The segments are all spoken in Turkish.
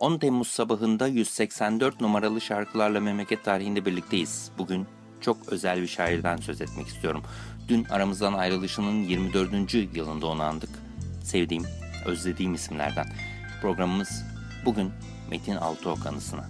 10 Temmuz sabahında 184 numaralı şarkılarla memleket tarihinde birlikteyiz. Bugün çok özel bir şairden söz etmek istiyorum. Dün aramızdan ayrılışının 24. yılında onu andık. Sevdiğim, özlediğim isimlerden. Programımız bugün Metin Altıok anısına.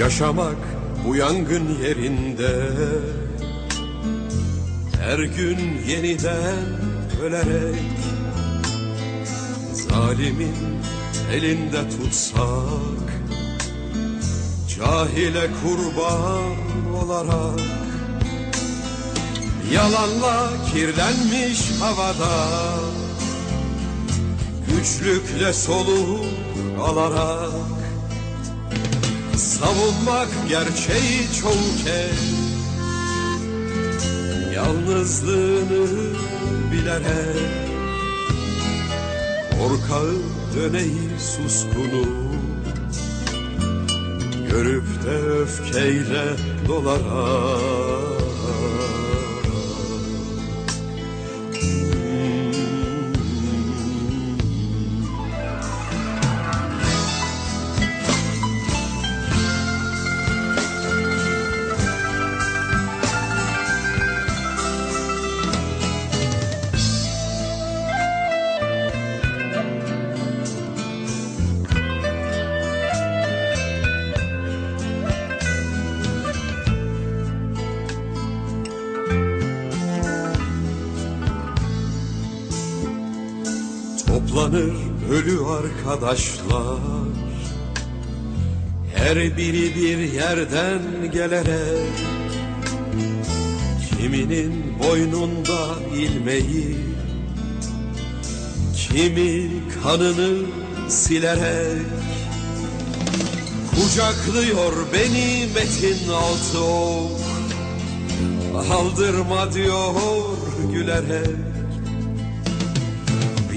Yaşamak bu yangın yerinde. Her gün yeniden ölerek Zalimin elinde tutsak Cahile kurban olarak. Yalanla kirlenmiş havada Güçlükle soluk alarak Savunmak gerçeği çoğu kez. Yalnızlığını bilerek Korkağı döneyi suskunu Görüp de öfkeyle dolarak Toplanır ölü arkadaşlar. Her biri bir yerden gelerek Kiminin boynunda ilmeği Kimi kanını silerek Kucaklıyor beni Metin Altıok Aldırma diyor gülerek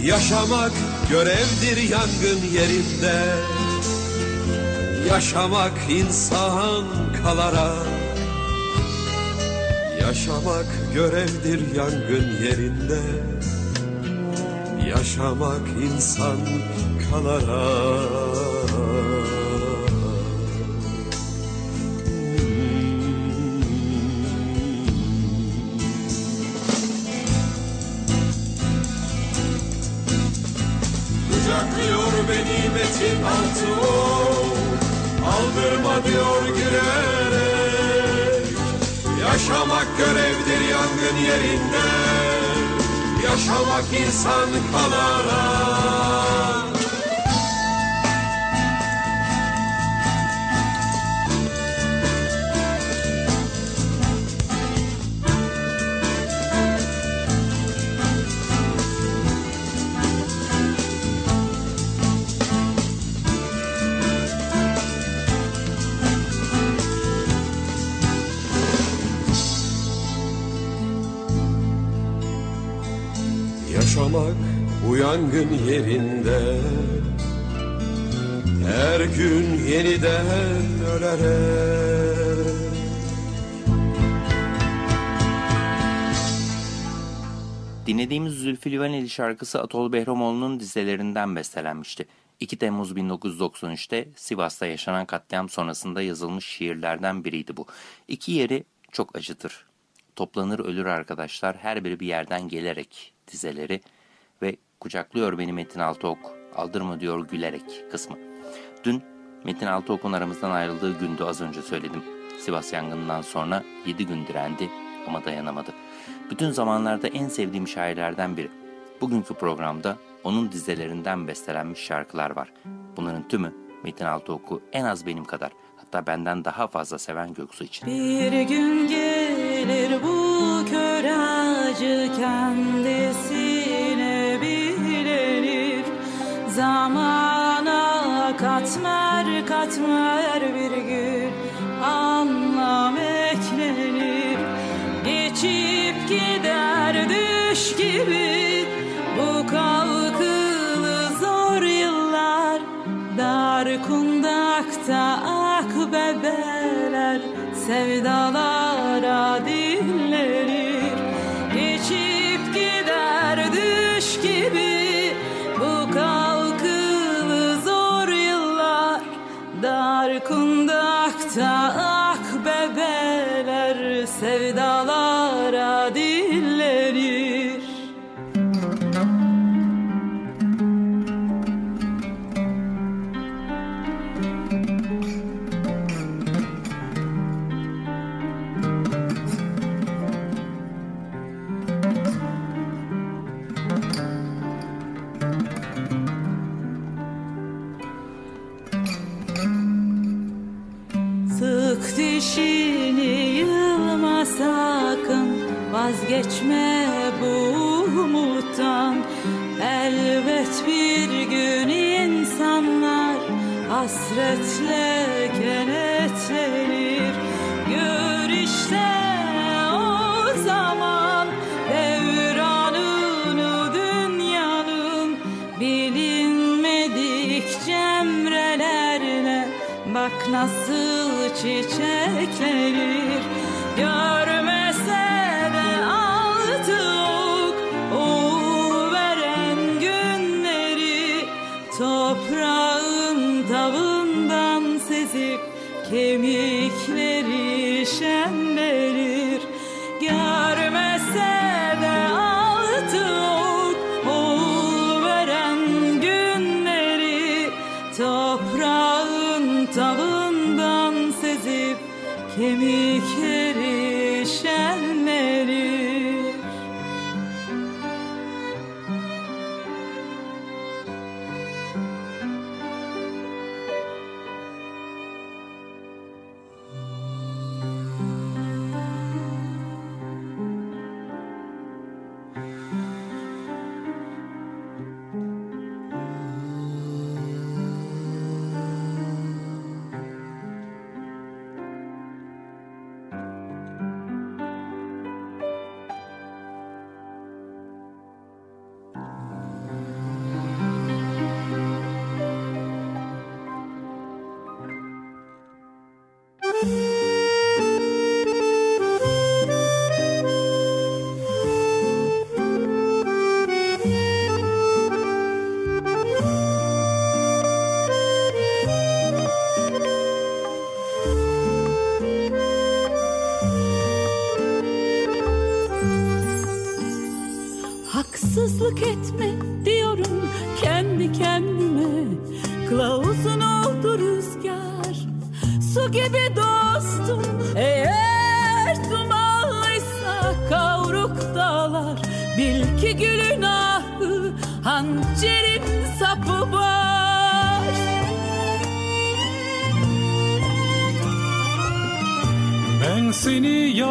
Yaşamak görevdir yangın yerinde. Yaşamak insan kalarak Yaşamak görevdir yangın yerinde. Yaşamak insan kalarak Altı Aldırma diyor gülerek Yaşamak görevdir yangın yerinde. Yaşamak insan kalarak Yaşamak bu yangın yerinde Her gün yeniden ölerek Dinlediğimiz Zülfü Livaneli şarkısı Atol Behramoğlu'nun dizelerinden bestelenmişti. 2 Temmuz 1993'te Sivas'ta yaşanan katliam sonrasında yazılmış şiirlerden biriydi bu. İki yeri çok acıtır. Toplanır ölür arkadaşlar her biri bir yerden gelerek dizeleri Kucaklıyor beni Metin Altıok, aldırma diyor gülerek kısmı. Dün Metin Altıok'un aramızdan ayrıldığı gündü az önce söyledim. Sivas yangınından sonra 7 gün direndi ama dayanamadı. Bütün zamanlarda en sevdiğim şairlerden biri. Bugünkü programda onun dizelerinden bestelenmiş şarkılar var. Bunların tümü Metin Altıok'u en az benim kadar hatta benden daha fazla seven Göksu için. Bir gün gelir bu kör acı kendisine Zamana katmer katmer bir gün anlam eklenir Geçip gider düş gibi. Bu kalkılı zor yıllar Dar kundakta ak bebeler. Sevdalara kundakta Bilinmedik cemrelerle Bak nasıl çiçeklenir Görmese de artık Oğul veren günleri. Toprağın tavından sezip Kemikleri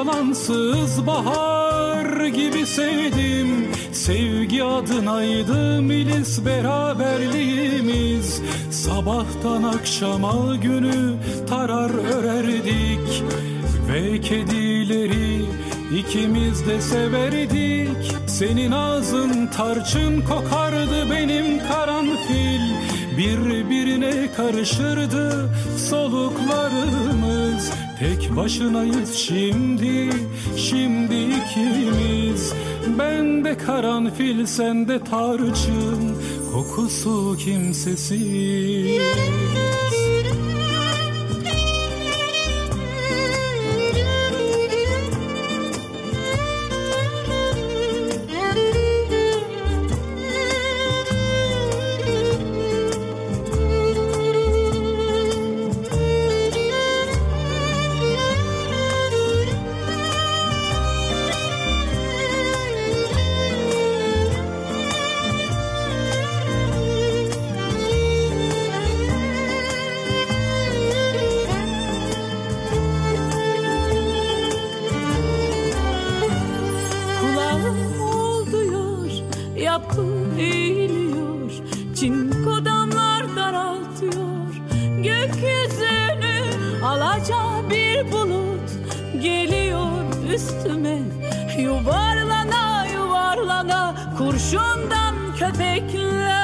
yalansız bahar gibi sevdim. Sevgi adınaydı milis beraberliğimiz. Sabahtan akşama günü tarar örerdik. Ve kedileri ikimiz de severdik. Senin ağzın tarçın kokardı benim karanfil Birbirine karışırdı soluklarımız. Tek başınayız şimdi, şimdi ikimiz. Ben de karanfil, sen de tarçın. Kokusu kimsesiz bir bulut geliyor üstüme. Yuvarlana yuvarlana kurşundan köpekler.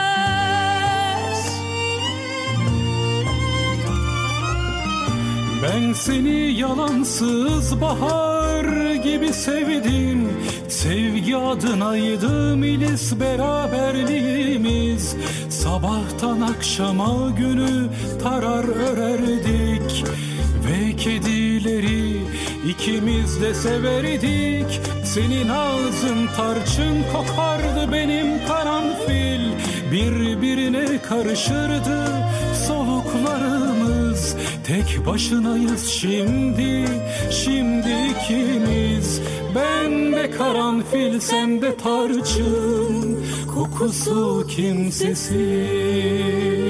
Ben seni yalansız bahar gibi sevdim. Sevgi adına yedim ilis beraberliğimiz. Sabahtan akşama günü tarar örerdik Ve kedileri ikimiz de severdik. Senin ağzın tarçın kokardı benim karanfil. Birbirine karışırdı soluklarımız. Tek başınayız şimdi, şimdi ikimiz. Ben de karanfil, sen de tarçın. Kokusu kimsesiz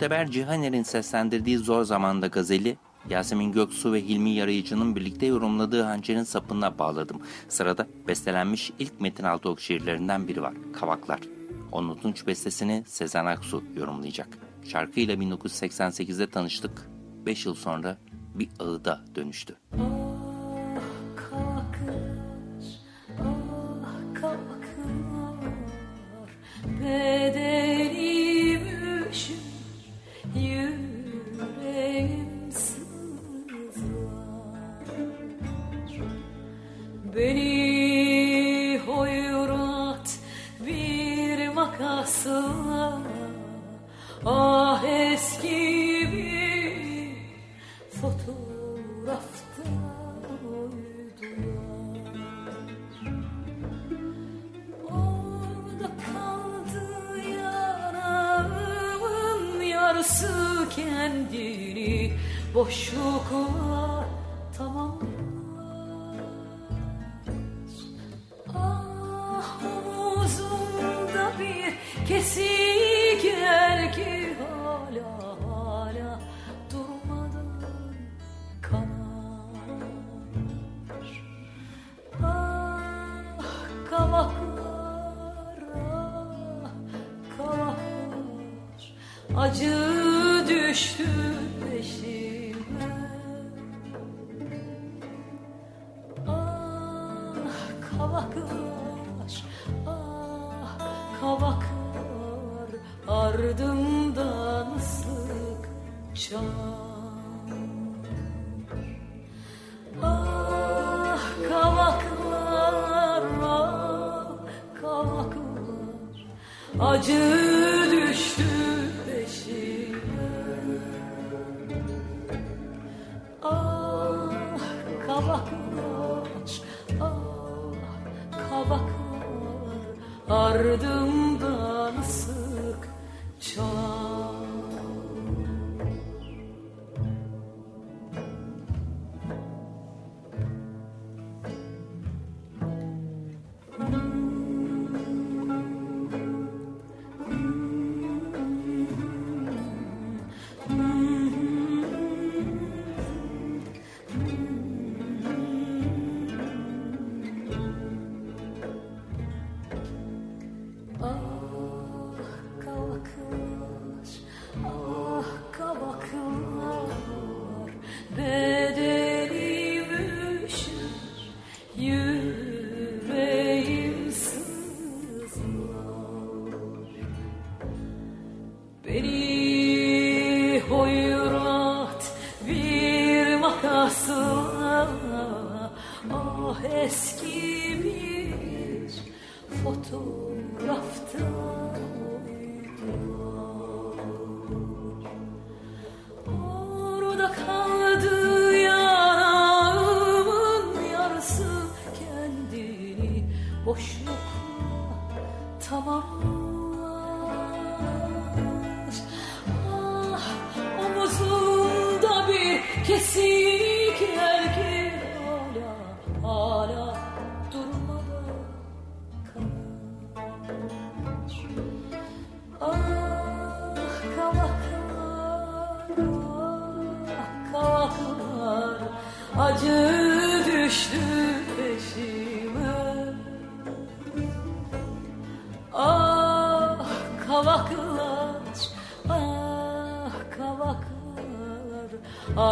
Muhteber Cihaner'in seslendirdiği Zor Zamanda gazeli, Yasemin Göksu ve Hilmi Yarayıcı'nın birlikte yorumladığı Hançer'in sapına bağladım. Sırada bestelenmiş ilk Metin Altıok şiirlerinden biri var, Kavaklar. Onun tunç bestesini Sezen Aksu yorumlayacak. Şarkıyla 1988'de tanıştık, 5 yıl sonra bir ağıda dönüştü. Bedenim bir kesik Acı düştü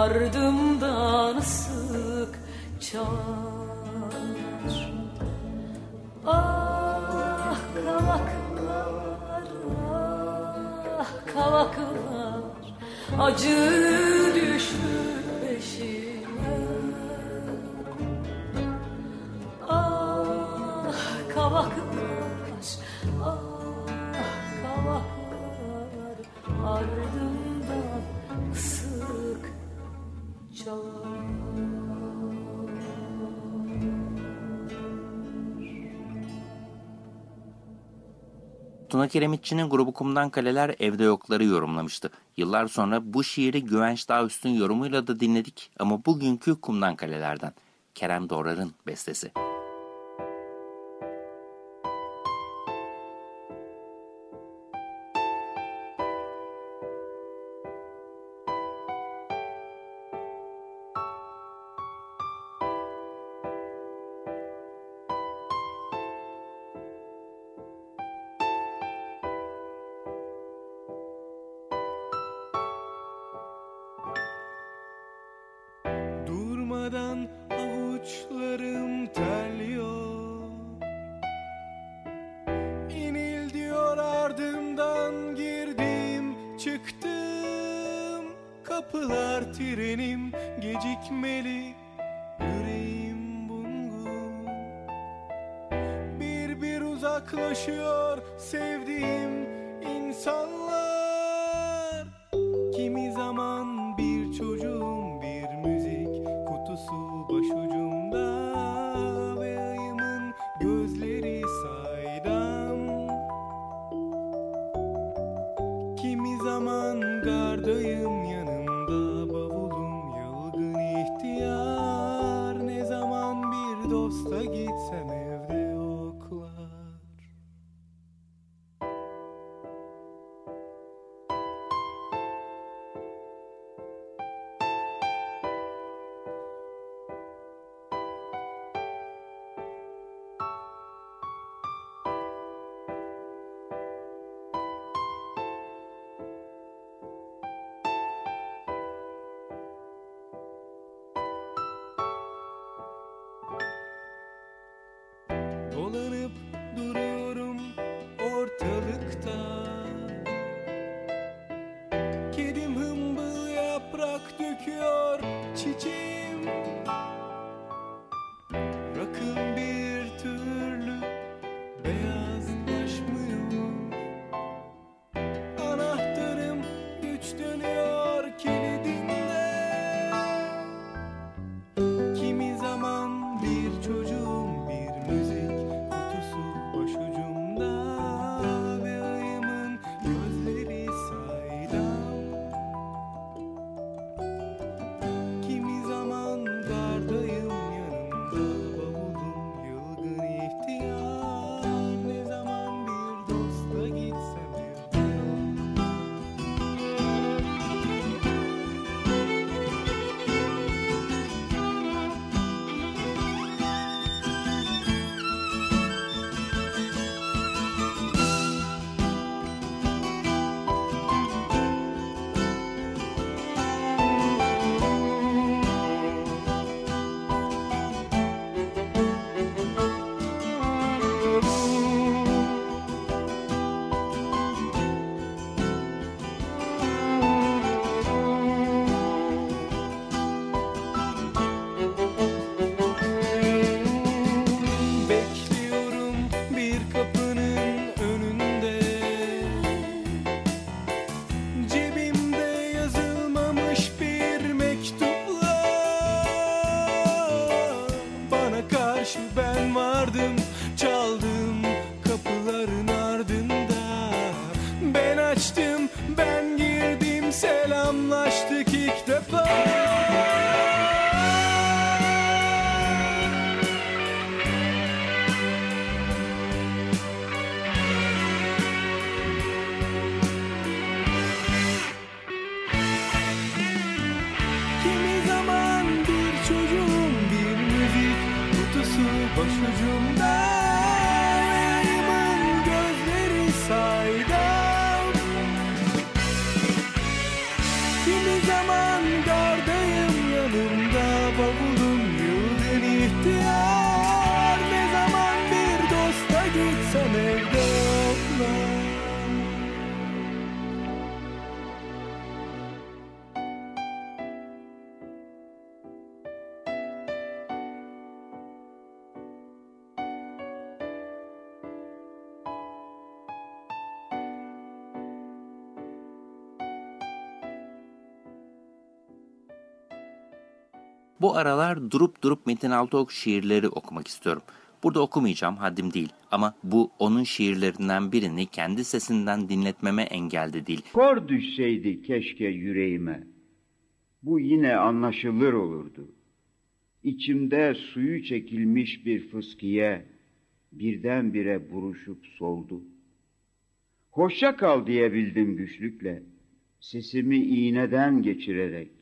ardımdan sık çağır Ah kavaklar ah kavaklar. Acı düştü peşime Tuna Kiremitçi'nin grubu Kumdan Kaleler Evde Yokları yorumlamıştı. Yıllar sonra bu şiiri Güvenç Dağüstün yorumuyla da dinledik ama bugünkü Kumdan Kaleler'den. Kerem Doğrar'ın bestesi. Çıktım Kapılar trenim gecikmeli Yüreğim bungun Bir bir uzaklaşıyor sevdiğim insanlar duru karşı ben vardım çaldım Bu aralar durup durup Metin Altıok şiirleri okumak istiyorum. Burada okumayacağım, haddim değil. Ama bu onun şiirlerinden birini kendi sesinden dinletmeme engelde değil. Kor düşseydi keşke yüreğime. Bu yine anlaşılır olurdu. İçimde suyu çekilmiş bir fıskiye birdenbire buruşup soldu. Hoşça kal diyebildim güçlükle, sesimi iğneden geçirerek.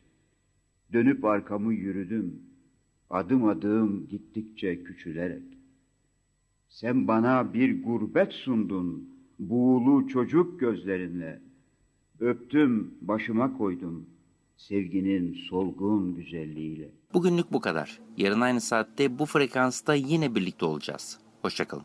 Dönüp arkamı yürüdüm, adım adım gittikçe küçülerek. Sen bana bir gurbet sundun, buğulu çocuk gözlerinle. Öptüm, başıma koydum, sevginin solgun güzelliğiyle. Bugünlük bu kadar. Yarın aynı saatte bu frekansta yine birlikte olacağız. Hoşçakalın.